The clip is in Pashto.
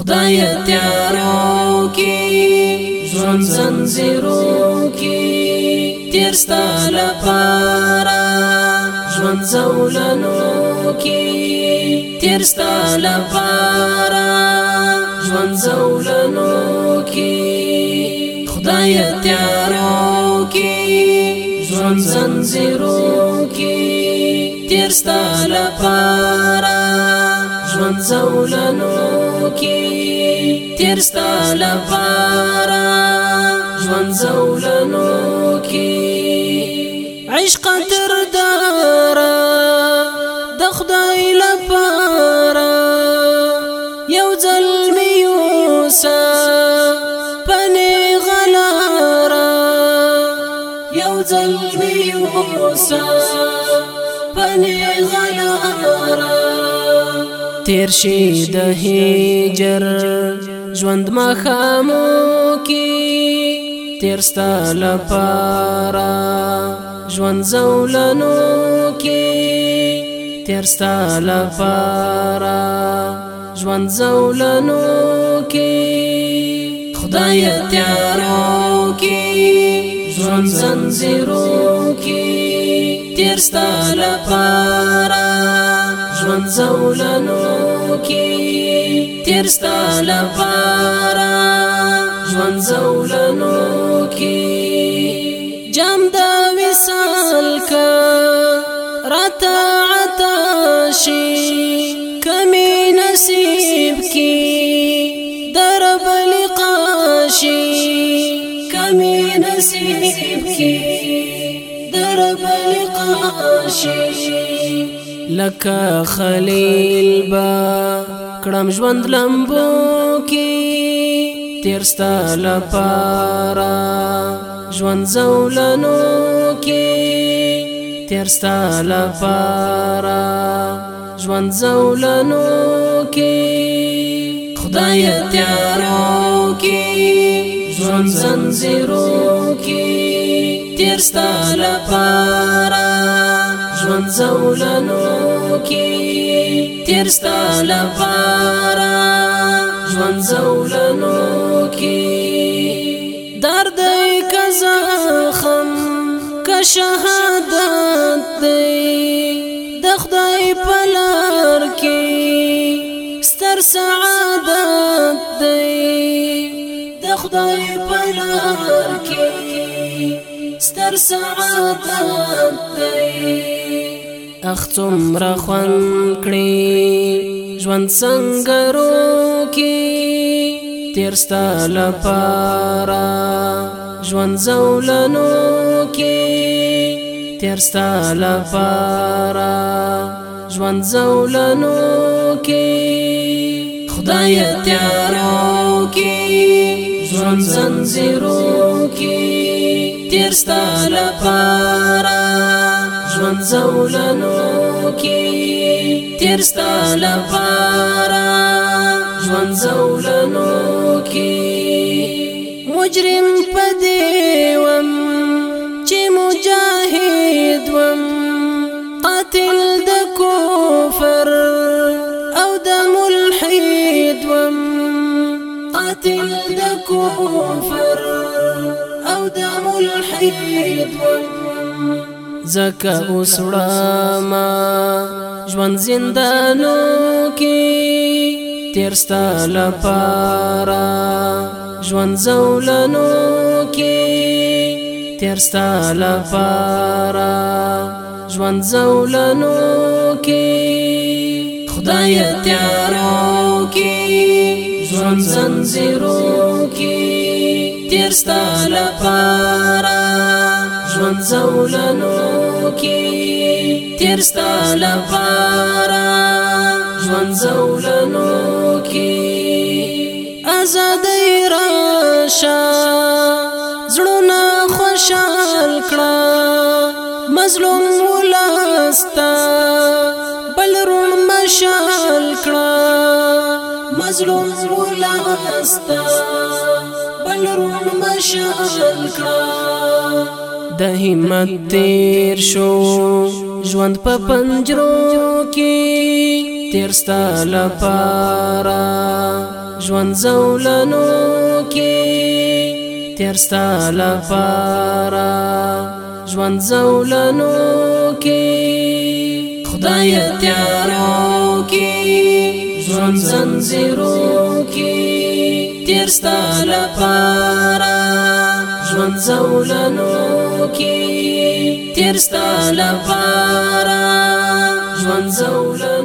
خدای تیارو کی ژوند زنجیرو کی تیرستا لپاره ژوند زولنو کی تیرستا لپاره ژوند زولنو کی خدای تیارو کی ژوند زنجیرو کی تیرستا لپاره زولنو کی تیر ستال پارا ژوند زولنو کی عشق تر دارا د خدای لپاره یو ظلمیوسا پنه غلارا یو ظلمیوسا پنه غلارا تیر شي د هجر ژوند ما خامو کی تیر ستل پارا ژوند زولنو کی تیر ستل پارا ژوند زولنو کی خدای تیارو کی ژوند زنجیرو کی تیر ستل پارا غم زولنو کې تیر ستاله پارا ژوند زولنو کې جام د وسال کا رتا عطا شي کمی نصیب کې درب لقا شي کمی نصیب کې درب لقا شي لکه خلیل با کړم ژوند لمبو کې تیر ستل پارا ژوند زولنو کې تیر ستل پارا ژوند زولنو کې خدای تیارو کې ژوند زنجیرو کې تیر ستل پارا ژوندولنو کې تیر ستاله پارا ژوندولنو کې درد کزا خم ک شهادت دی د خدای په لار کې ستر سعادت دی د خدای په لار کې ستر سعادت دی اخ څومره خوند کړي ژوند څنګه رو کې تیر ستل پارا ژوند زولنو کې تیر ستل پارا ژوند زولنو کې خدای تیارو کې ژوند زنجیرو کې ډیر ستان لپاره ژوند زولنو کې تیر ستان لپاره ژوند زولنو کې مجرم پدې وم چې مجاهد وم قاتل د کفر او د ملحد وم قاتل د کفر او د ملحد زکه اوس ما ژوند زندانو کې تیرستا لپاره ژوند زولنو کې تیرستا لپاره ژوند زولنو کې خدای تیارو کې ژوند زنجیرو ډیر ستاله لپاره ژوند زولنو کې تیر ستاله لپاره ژوند زولنو کې آزادۍ راشه زړونه خوشحال کړه مظلوم ولستا بل رون مشال کړه مظلوم ولستا لرون مشال کړه د همت تیر شو ژوند په پنجرو کې تیر ستاله پارا ژوند زولنو کې تیر ستاله پارا ژوند زولنو کې خدای تیارو کې ژوند زنجیرو ستاله پارا ژوند زولنو کې تیر ستاله پارا ژوند زولنو